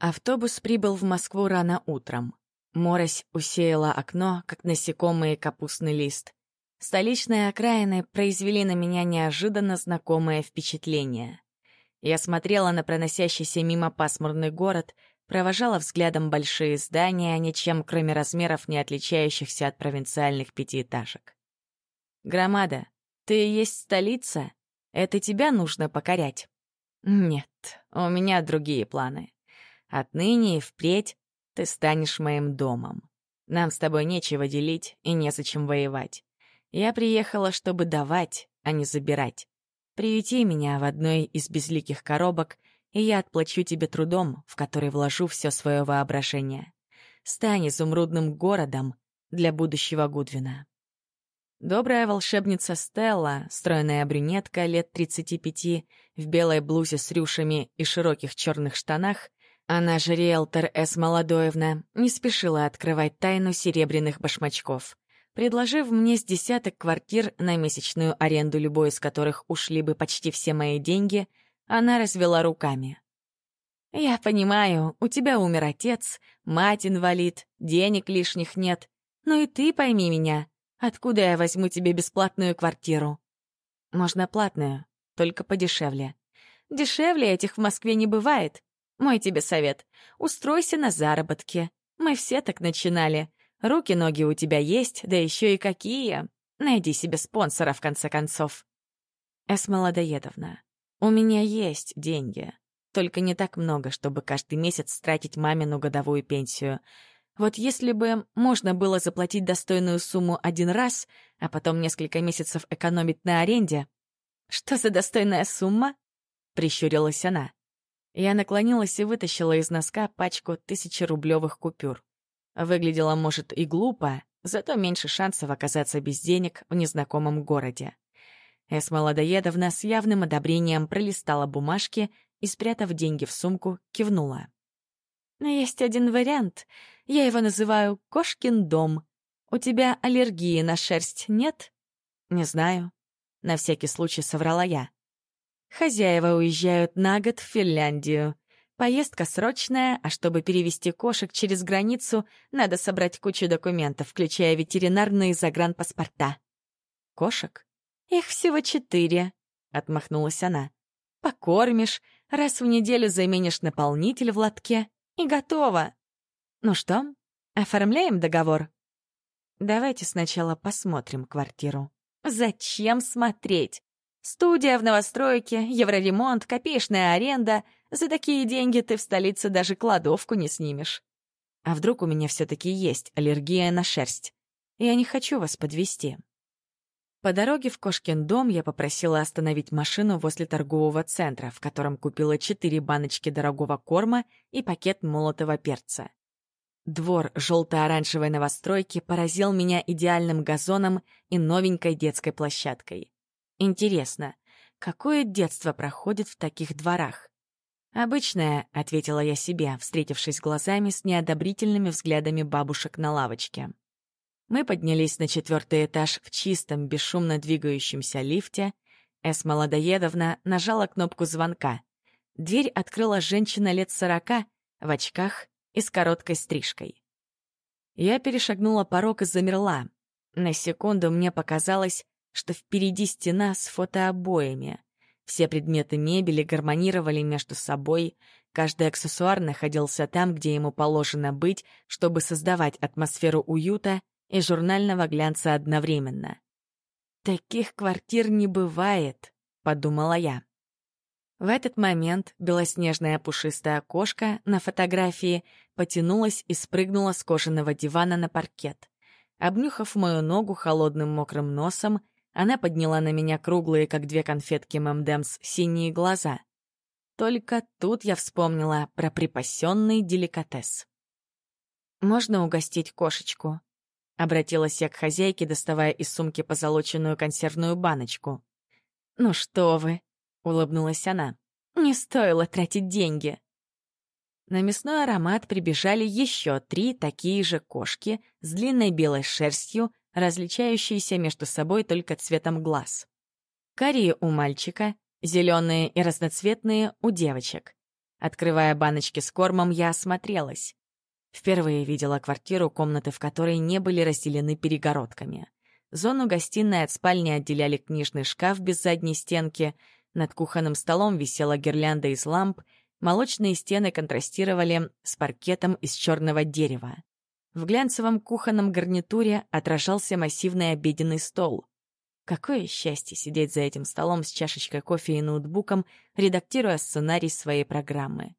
Автобус прибыл в Москву рано утром. Морось усеяла окно, как насекомые капустный лист. Столичные окраины произвели на меня неожиданно знакомое впечатление. Я смотрела на проносящийся мимо пасмурный город, провожала взглядом большие здания, ничем кроме размеров не отличающихся от провинциальных пятиэтажек. «Громада, ты и есть столица? Это тебя нужно покорять?» «Нет, у меня другие планы. Отныне и впредь ты станешь моим домом. Нам с тобой нечего делить и незачем воевать. Я приехала, чтобы давать, а не забирать. Приюти меня в одной из безликих коробок, и я отплачу тебе трудом, в который вложу все свое воображение. Стань изумрудным городом для будущего Гудвина. Добрая волшебница Стелла, стройная брюнетка лет 35, в белой блузе с рюшами и широких черных штанах, она же риэлтор С. Молодоевна, не спешила открывать тайну серебряных башмачков предложив мне с десяток квартир на месячную аренду, любой из которых ушли бы почти все мои деньги, она развела руками. «Я понимаю, у тебя умер отец, мать инвалид, денег лишних нет. Но и ты пойми меня, откуда я возьму тебе бесплатную квартиру?» «Можно платную, только подешевле». «Дешевле этих в Москве не бывает. Мой тебе совет — устройся на заработки. Мы все так начинали. Руки-ноги у тебя есть, да еще и какие. Найди себе спонсора, в конце концов. Эсма у меня есть деньги. Только не так много, чтобы каждый месяц тратить мамину годовую пенсию. Вот если бы можно было заплатить достойную сумму один раз, а потом несколько месяцев экономить на аренде... «Что за достойная сумма?» — прищурилась она. Я наклонилась и вытащила из носка пачку тысячерублевых купюр. Выглядело, может, и глупо, зато меньше шансов оказаться без денег в незнакомом городе. Эсма Ладоедовна с явным одобрением пролистала бумажки и, спрятав деньги в сумку, кивнула. «Есть один вариант. Я его называю «Кошкин дом». У тебя аллергии на шерсть нет?» «Не знаю». На всякий случай соврала я. Хозяева уезжают на год в Финляндию. Поездка срочная, а чтобы перевести кошек через границу, надо собрать кучу документов, включая ветеринарные загранпаспорта. Кошек? Их всего четыре, — отмахнулась она. Покормишь, раз в неделю заменишь наполнитель в лотке, и готово. Ну что, оформляем договор? Давайте сначала посмотрим квартиру. Зачем смотреть? Студия в новостройке, евроремонт, копеечная аренда — за такие деньги ты в столице даже кладовку не снимешь. А вдруг у меня все-таки есть аллергия на шерсть? Я не хочу вас подвести. По дороге в Кошкин дом я попросила остановить машину возле торгового центра, в котором купила четыре баночки дорогого корма и пакет молотого перца. Двор желто-оранжевой новостройки поразил меня идеальным газоном и новенькой детской площадкой. Интересно, какое детство проходит в таких дворах? «Обычная», — ответила я себе, встретившись глазами с неодобрительными взглядами бабушек на лавочке. Мы поднялись на четвертый этаж в чистом, бесшумно двигающемся лифте. Эсма Ладоедовна нажала кнопку звонка. Дверь открыла женщина лет сорока, в очках и с короткой стрижкой. Я перешагнула порог и замерла. На секунду мне показалось, что впереди стена с фотообоями. Все предметы мебели гармонировали между собой, каждый аксессуар находился там, где ему положено быть, чтобы создавать атмосферу уюта и журнального глянца одновременно. «Таких квартир не бывает», — подумала я. В этот момент белоснежная пушистая кошка на фотографии потянулась и спрыгнула с кожаного дивана на паркет. Обнюхав мою ногу холодным мокрым носом, она подняла на меня круглые, как две конфетки ММДМС, синие глаза. Только тут я вспомнила про припасенный деликатес. «Можно угостить кошечку?» — обратилась я к хозяйке, доставая из сумки позолоченную консервную баночку. «Ну что вы!» — улыбнулась она. «Не стоило тратить деньги!» На мясной аромат прибежали еще три такие же кошки с длинной белой шерстью различающиеся между собой только цветом глаз. Карие у мальчика, зеленые и разноцветные у девочек. Открывая баночки с кормом, я осмотрелась. Впервые видела квартиру, комнаты в которой не были разделены перегородками. Зону гостиной от спальни отделяли книжный шкаф без задней стенки, над кухонным столом висела гирлянда из ламп, молочные стены контрастировали с паркетом из черного дерева. В глянцевом кухонном гарнитуре отражался массивный обеденный стол. Какое счастье сидеть за этим столом с чашечкой кофе и ноутбуком, редактируя сценарий своей программы.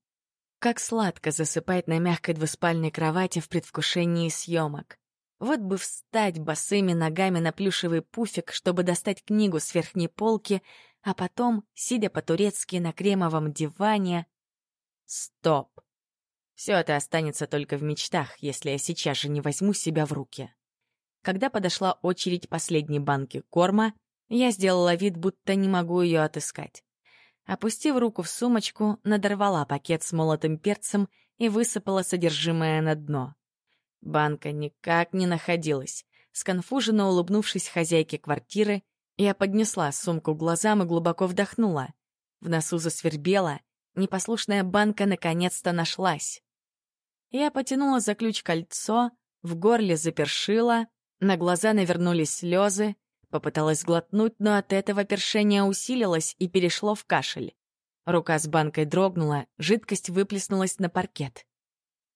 Как сладко засыпать на мягкой двуспальной кровати в предвкушении съемок. Вот бы встать босыми ногами на плюшевый пуфик, чтобы достать книгу с верхней полки, а потом, сидя по-турецки на кремовом диване... Стоп. Все это останется только в мечтах, если я сейчас же не возьму себя в руки. Когда подошла очередь последней банки корма, я сделала вид, будто не могу ее отыскать. Опустив руку в сумочку, надорвала пакет с молотым перцем и высыпала содержимое на дно. Банка никак не находилась. Сконфуженно улыбнувшись хозяйке квартиры, я поднесла сумку глазам и глубоко вдохнула. В носу засвербела, непослушная банка наконец-то нашлась. Я потянула за ключ кольцо, в горле запершила, на глаза навернулись слезы, попыталась глотнуть, но от этого першение усилилось и перешло в кашель. Рука с банкой дрогнула, жидкость выплеснулась на паркет.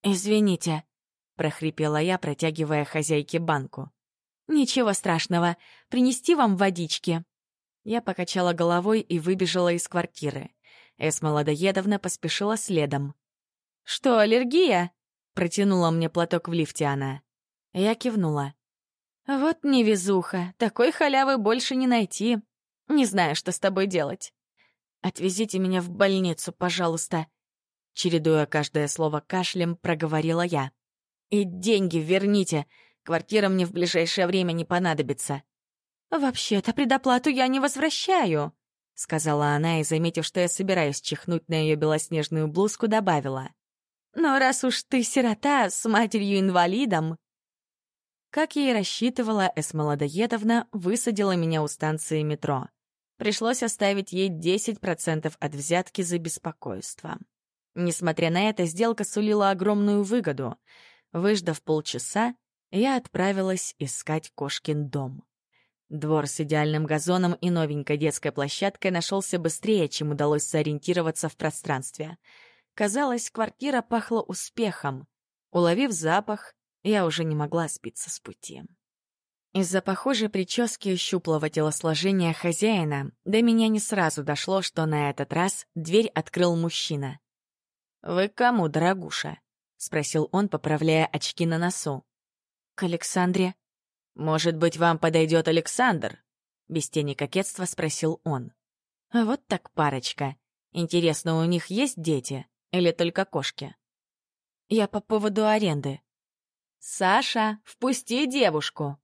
«Извините», — прохрипела я, протягивая хозяйке банку. «Ничего страшного. Принести вам водички?» Я покачала головой и выбежала из квартиры. Эсма Ладоедовна поспешила следом. «Что, аллергия?» — протянула мне платок в лифте она. Я кивнула. «Вот невезуха, такой халявы больше не найти. Не знаю, что с тобой делать. Отвезите меня в больницу, пожалуйста», чередуя каждое слово кашлем, проговорила я. И деньги верните. Квартира мне в ближайшее время не понадобится. «Вообще-то предоплату я не возвращаю», — сказала она и, заметив, что я собираюсь чихнуть на ее белоснежную блузку, добавила. «Но раз уж ты сирота с матерью-инвалидом...» Как я и рассчитывала, Эсмолодоедовна высадила меня у станции метро. Пришлось оставить ей 10% от взятки за беспокойство. Несмотря на это, сделка сулила огромную выгоду — Выждав полчаса, я отправилась искать кошкин дом. Двор с идеальным газоном и новенькой детской площадкой нашелся быстрее, чем удалось сориентироваться в пространстве. Казалось, квартира пахла успехом. Уловив запах, я уже не могла спиться с пути. Из-за похожей прически и щуплого телосложения хозяина до меня не сразу дошло, что на этот раз дверь открыл мужчина. «Вы кому, дорогуша?» — спросил он, поправляя очки на носу. «К Александре». «Может быть, вам подойдет Александр?» Без тени кокетства спросил он. «А вот так парочка. Интересно, у них есть дети или только кошки?» «Я по поводу аренды». «Саша, впусти девушку!»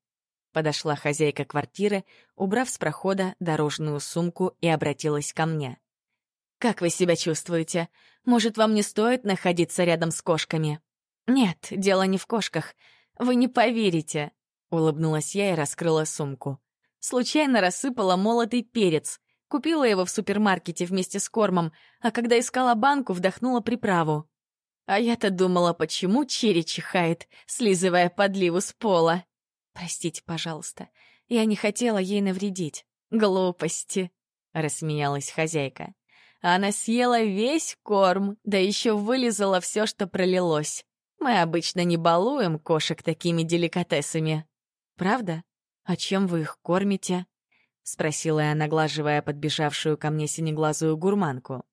Подошла хозяйка квартиры, убрав с прохода дорожную сумку и обратилась ко мне. «Как вы себя чувствуете? Может, вам не стоит находиться рядом с кошками?» «Нет, дело не в кошках. Вы не поверите», — улыбнулась я и раскрыла сумку. Случайно рассыпала молотый перец. Купила его в супермаркете вместе с кормом, а когда искала банку, вдохнула приправу. А я-то думала, почему Черри чихает, слизывая подливу с пола. «Простите, пожалуйста, я не хотела ей навредить. Глупости», — рассмеялась хозяйка. Она съела весь корм, да еще вылизала все, что пролилось. Мы обычно не балуем кошек такими деликатесами. Правда? А чем вы их кормите? Спросила я, наглаживая подбежавшую ко мне синеглазую гурманку.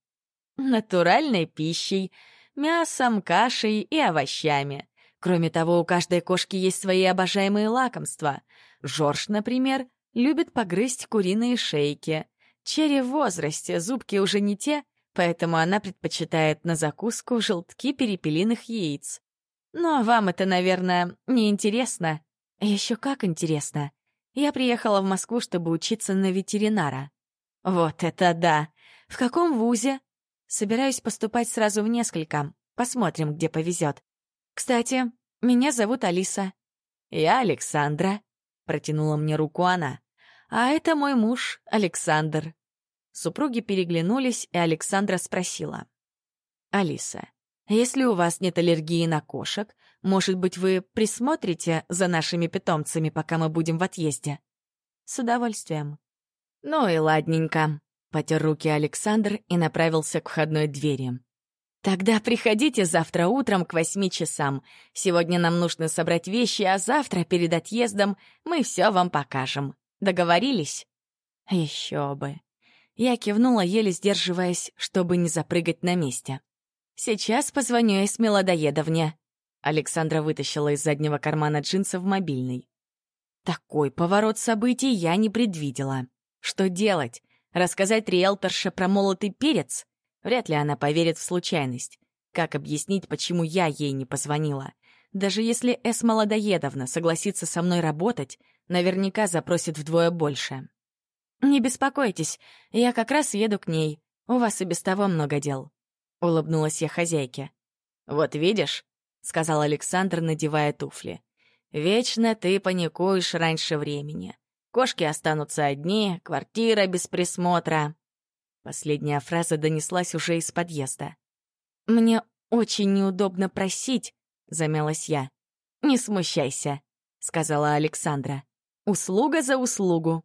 Натуральной пищей, мясом, кашей и овощами. Кроме того, у каждой кошки есть свои обожаемые лакомства. Жорж, например, любит погрызть куриные шейки — Черри в возрасте, зубки уже не те, поэтому она предпочитает на закуску желтки перепелиных яиц. Но вам это, наверное, не интересно. Еще как интересно. Я приехала в Москву, чтобы учиться на ветеринара. Вот это да! В каком вузе? Собираюсь поступать сразу в несколько. Посмотрим, где повезет. Кстати, меня зовут Алиса. Я Александра. Протянула мне руку она. А это мой муж, Александр. Супруги переглянулись, и Александра спросила. Алиса, если у вас нет аллергии на кошек, может быть, вы присмотрите за нашими питомцами, пока мы будем в отъезде? С удовольствием. Ну и ладненько. Потер руки Александр и направился к входной двери. «Тогда приходите завтра утром к восьми часам. Сегодня нам нужно собрать вещи, а завтра, перед отъездом, мы все вам покажем. Договорились?» Еще бы. Я кивнула, еле сдерживаясь, чтобы не запрыгать на месте. «Сейчас позвоню из Мелодоедовне». Александра вытащила из заднего кармана джинсов мобильный. Такой поворот событий я не предвидела. Что делать? Рассказать риэлторше про молотый перец? Вряд ли она поверит в случайность. Как объяснить, почему я ей не позвонила? Даже если Эс Молодоедовна согласится со мной работать, наверняка запросит вдвое больше. «Не беспокойтесь, я как раз еду к ней. У вас и без того много дел». — улыбнулась я хозяйке. «Вот видишь», — сказал Александр, надевая туфли, «вечно ты паникуешь раньше времени. Кошки останутся одни, квартира без присмотра». Последняя фраза донеслась уже из подъезда. «Мне очень неудобно просить», — замялась я. «Не смущайся», — сказала Александра. «Услуга за услугу».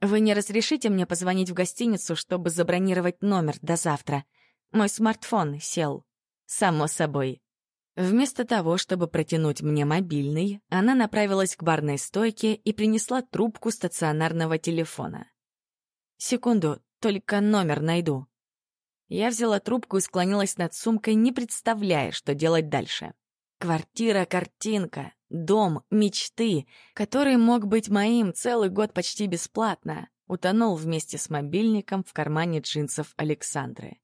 «Вы не разрешите мне позвонить в гостиницу, чтобы забронировать номер до завтра? Мой смартфон сел. Само собой. Вместо того, чтобы протянуть мне мобильный, она направилась к барной стойке и принесла трубку стационарного телефона. «Секунду, только номер найду». Я взяла трубку и склонилась над сумкой, не представляя, что делать дальше. Квартира, картинка, дом, мечты, который мог быть моим целый год почти бесплатно, утонул вместе с мобильником в кармане джинсов Александры.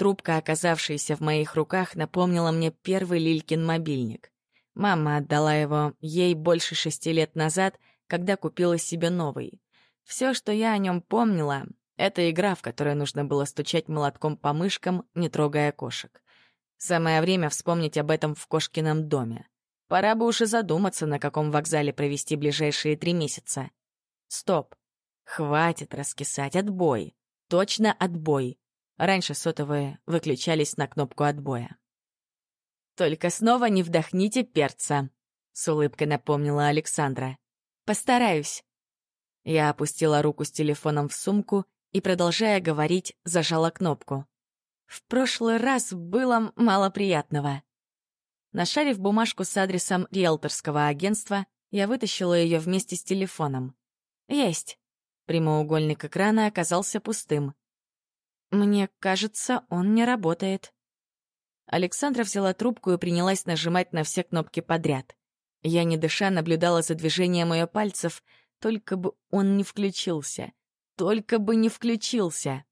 Трубка, оказавшаяся в моих руках, напомнила мне первый Лилькин мобильник. Мама отдала его ей больше шести лет назад, когда купила себе новый. Все, что я о нем помнила, — это игра, в которой нужно было стучать молотком по мышкам, не трогая кошек. Самое время вспомнить об этом в кошкином доме. Пора бы уже задуматься, на каком вокзале провести ближайшие три месяца. Стоп. Хватит раскисать, отбой. Точно отбой. Раньше сотовые выключались на кнопку отбоя. «Только снова не вдохните перца», — с улыбкой напомнила Александра. «Постараюсь». Я опустила руку с телефоном в сумку и, продолжая говорить, зажала кнопку. В прошлый раз было мало приятного. Нашарив бумажку с адресом риэлторского агентства, я вытащила ее вместе с телефоном. Есть. Прямоугольник экрана оказался пустым. «Мне кажется, он не работает». Александра взяла трубку и принялась нажимать на все кнопки подряд. Я, не дыша, наблюдала за движением ее пальцев, только бы он не включился. Только бы не включился.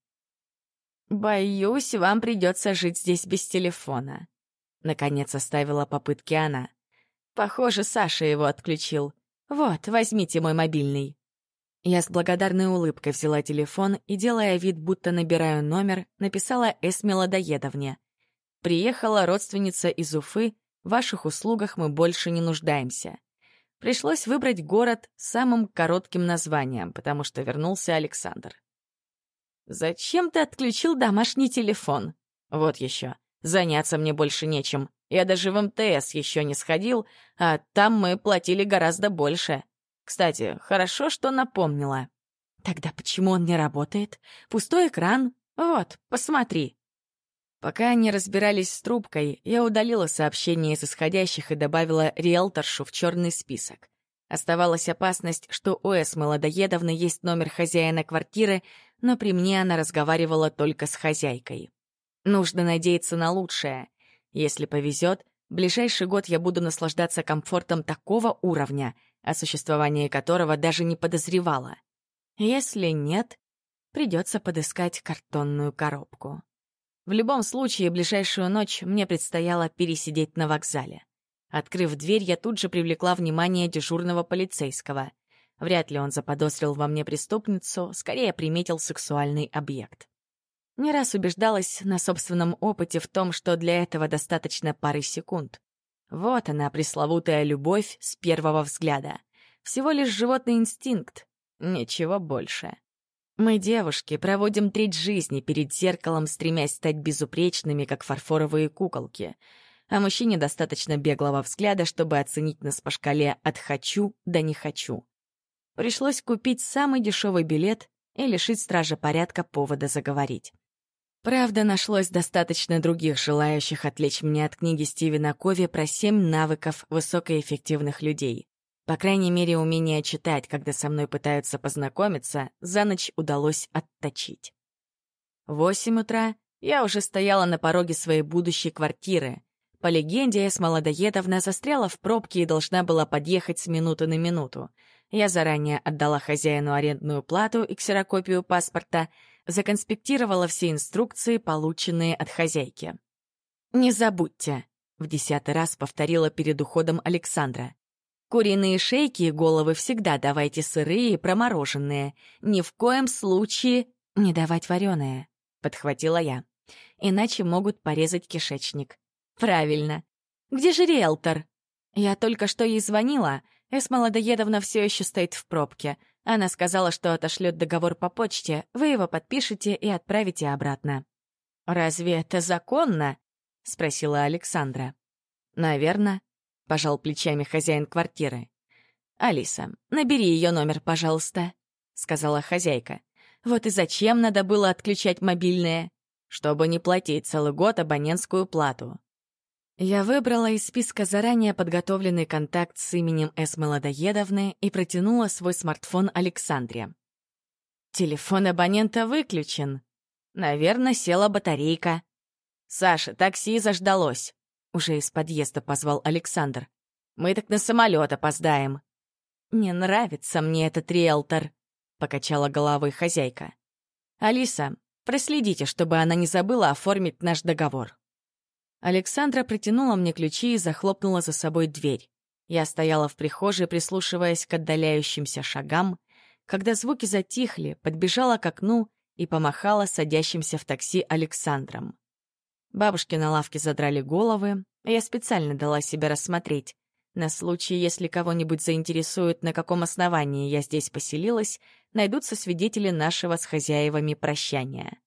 «Боюсь, вам придется жить здесь без телефона», — наконец оставила попытки она. «Похоже, Саша его отключил. Вот, возьмите мой мобильный». Я с благодарной улыбкой взяла телефон и, делая вид, будто набираю номер, написала Эс Мелодоедовне. «Приехала родственница из Уфы, в ваших услугах мы больше не нуждаемся». Пришлось выбрать город с самым коротким названием, потому что вернулся Александр. «Зачем ты отключил домашний телефон?» «Вот еще. Заняться мне больше нечем. Я даже в МТС еще не сходил, а там мы платили гораздо больше. Кстати, хорошо, что напомнила. Тогда почему он не работает? Пустой экран. Вот, посмотри. Пока они разбирались с трубкой, я удалила сообщение из исходящих и добавила риэлторшу в черный список. Оставалась опасность, что у Эс Молодоедовны есть номер хозяина квартиры, но при мне она разговаривала только с хозяйкой. Нужно надеяться на лучшее. Если повезет, ближайший год я буду наслаждаться комфортом такого уровня — о существовании которого даже не подозревала. Если нет, придется подыскать картонную коробку. В любом случае, ближайшую ночь мне предстояло пересидеть на вокзале. Открыв дверь, я тут же привлекла внимание дежурного полицейского. Вряд ли он заподозрил во мне преступницу, скорее приметил сексуальный объект. Не раз убеждалась на собственном опыте в том, что для этого достаточно пары секунд. Вот она, пресловутая любовь с первого взгляда. Всего лишь животный инстинкт, ничего больше. Мы, девушки, проводим треть жизни перед зеркалом, стремясь стать безупречными, как фарфоровые куколки. А мужчине достаточно беглого взгляда, чтобы оценить нас по шкале от «хочу» до «не хочу». Пришлось купить самый дешевый билет и лишить стража порядка повода заговорить. Правда, нашлось достаточно других желающих отвлечь меня от книги Стивена Кови про семь навыков высокоэффективных людей. По крайней мере, умение читать, когда со мной пытаются познакомиться, за ночь удалось отточить. В восемь утра я уже стояла на пороге своей будущей квартиры. По легенде, Эсма Ладоедовна застряла в пробке и должна была подъехать с минуты на минуту. Я заранее отдала хозяину арендную плату и ксерокопию паспорта, законспектировала все инструкции, полученные от хозяйки. «Не забудьте», — в десятый раз повторила перед уходом Александра. Куриные шейки и головы всегда давайте сырые и промороженные. Ни в коем случае не давать вареные, — подхватила я. Иначе могут порезать кишечник. Правильно. Где же риэлтор? Я только что ей звонила. Эсма Ладоедовна все еще стоит в пробке. Она сказала, что отошлет договор по почте, вы его подпишете и отправите обратно. «Разве это законно?» — спросила Александра. «Наверно», — пожал плечами хозяин квартиры. «Алиса, набери ее номер, пожалуйста», — сказала хозяйка. «Вот и зачем надо было отключать мобильные? Чтобы не платить целый год абонентскую плату». Я выбрала из списка заранее подготовленный контакт с именем С. Молодоедовны и протянула свой смартфон Александре. «Телефон абонента выключен. Наверное, села батарейка. Саша, такси заждалось. Уже из подъезда позвал Александр. «Мы так на самолет опоздаем». «Не нравится мне этот риэлтор», — покачала головой хозяйка. «Алиса, проследите, чтобы она не забыла оформить наш договор». Александра протянула мне ключи и захлопнула за собой дверь. Я стояла в прихожей, прислушиваясь к отдаляющимся шагам. Когда звуки затихли, подбежала к окну и помахала садящимся в такси Александром. Бабушки на лавке задрали головы, а я специально дала себя рассмотреть. На случай, если кого-нибудь заинтересует, на каком основании я здесь поселилась, найдутся свидетели нашего с хозяевами прощания.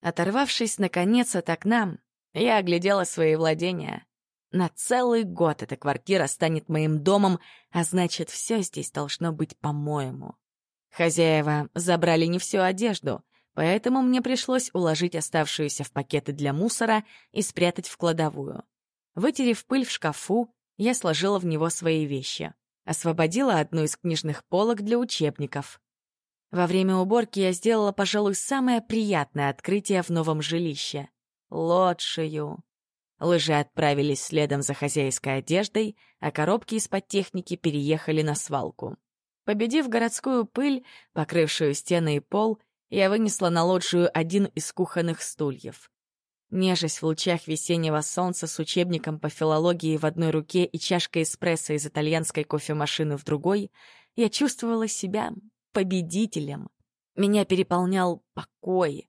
Оторвавшись, наконец, от окна, я оглядела свои владения. На целый год эта квартира станет моим домом, а значит, все здесь должно быть по-моему. Хозяева забрали не всю одежду, поэтому мне пришлось уложить оставшуюся в пакеты для мусора и спрятать в кладовую. Вытерев пыль в шкафу, я сложила в него свои вещи. Освободила одну из книжных полок для учебников. Во время уборки я сделала, пожалуй, самое приятное открытие в новом жилище — лоджию. Лыжи отправились следом за хозяйской одеждой, а коробки из-под техники переехали на свалку. Победив городскую пыль, покрывшую стены и пол, я вынесла на лоджию один из кухонных стульев. Нежась в лучах весеннего солнца с учебником по филологии в одной руке и чашкой эспрессо из итальянской кофемашины в другой, я чувствовала себя победителем. Меня переполнял покой.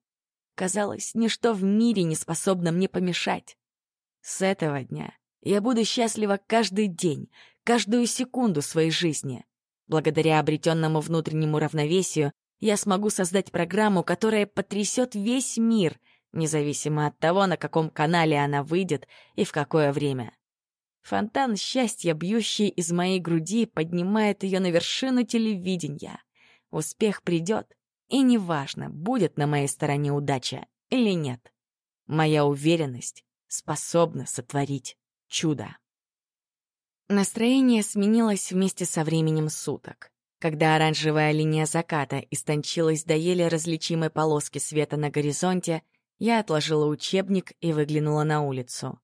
Казалось, ничто в мире не способно мне помешать. С этого дня я буду счастлива каждый день, каждую секунду своей жизни. Благодаря обретенному внутреннему равновесию я смогу создать программу, которая потрясет весь мир, независимо от того, на каком канале она выйдет и в какое время. Фонтан счастья, бьющий из моей груди, поднимает ее на вершину телевидения. Успех придет, и неважно, будет на моей стороне удача или нет. Моя уверенность способна сотворить чудо. Настроение сменилось вместе со временем суток. Когда оранжевая линия заката истончилась до еле различимой полоски света на горизонте, я отложила учебник и выглянула на улицу.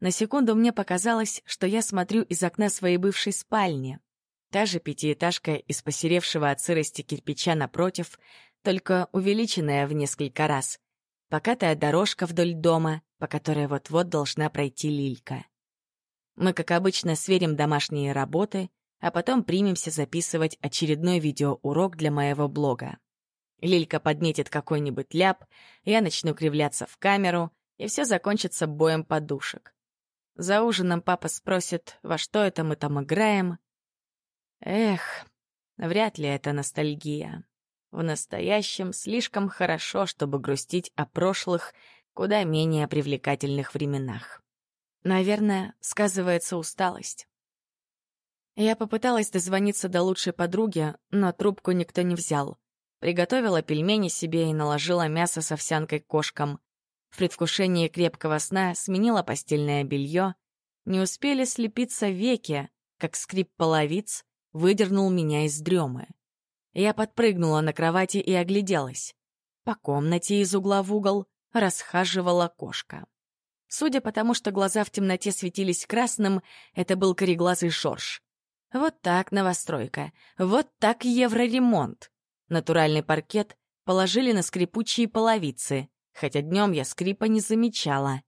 На секунду мне показалось, что я смотрю из окна своей бывшей спальни. Та же пятиэтажка из посеревшего от сырости кирпича напротив, только увеличенная в несколько раз. Покатая дорожка вдоль дома, по которой вот-вот должна пройти Лилька. Мы, как обычно, сверим домашние работы — а потом примемся записывать очередной видеоурок для моего блога. Лилька подметит какой-нибудь ляп, я начну кривляться в камеру, и все закончится боем подушек. За ужином папа спросит, во что это мы там играем. Эх, вряд ли это ностальгия. в настоящем слишком хорошо, чтобы грустить о прошлых, куда менее привлекательных временах. Наверное, сказывается усталость. Я попыталась дозвониться до лучшей подруги, но трубку никто не взял. Приготовила пельмени себе и наложила мясо с овсянкой кошкам. В предвкушении крепкого сна сменила постельное белье. Не успели слепиться веки, как скрип половиц выдернул меня из дремы. Я подпрыгнула на кровати и огляделась. По комнате из угла в угол расхаживала кошка. Судя по тому, что глаза в темноте светились красным, это был кореглазый шорш. Вот так новостройка, вот так евроремонт. Натуральный паркет положили на скрипучие половицы, хотя днем я скрипа не замечала.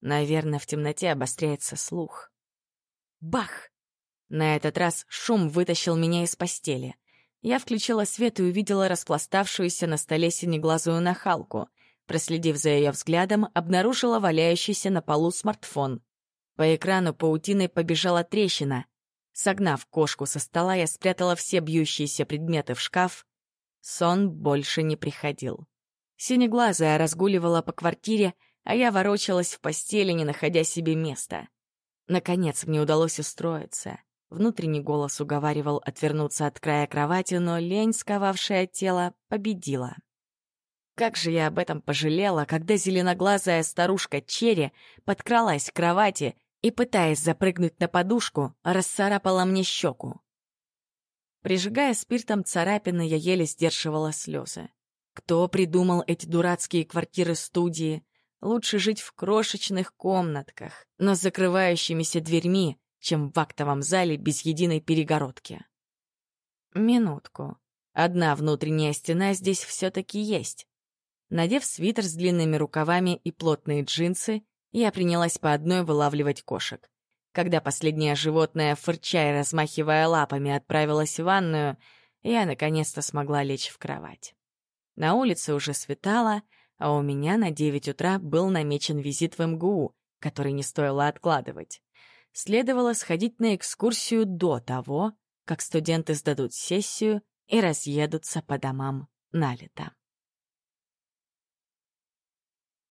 Наверное, в темноте обостряется слух. Бах! На этот раз шум вытащил меня из постели — я включила свет и увидела распластавшуюся на столе синеглазую нахалку. Проследив за ее взглядом, обнаружила валяющийся на полу смартфон. По экрану паутиной побежала трещина. Согнав кошку со стола, я спрятала все бьющиеся предметы в шкаф. Сон больше не приходил. Синеглазая разгуливала по квартире, а я ворочалась в постели, не находя себе места. Наконец мне удалось устроиться. Внутренний голос уговаривал отвернуться от края кровати, но лень, сковавшая тело, победила. Как же я об этом пожалела, когда зеленоглазая старушка Черри подкралась к кровати и, пытаясь запрыгнуть на подушку, расцарапала мне щеку. Прижигая спиртом царапины, я еле сдерживала слезы. Кто придумал эти дурацкие квартиры-студии? Лучше жить в крошечных комнатках, но с закрывающимися дверьми, чем в актовом зале без единой перегородки. Минутку. Одна внутренняя стена здесь все-таки есть. Надев свитер с длинными рукавами и плотные джинсы, я принялась по одной вылавливать кошек. Когда последнее животное, фырча и размахивая лапами, отправилась в ванную, я наконец-то смогла лечь в кровать. На улице уже светало, а у меня на девять утра был намечен визит в МГУ, который не стоило откладывать следовало сходить на экскурсию до того, как студенты сдадут сессию и разъедутся по домам на лето.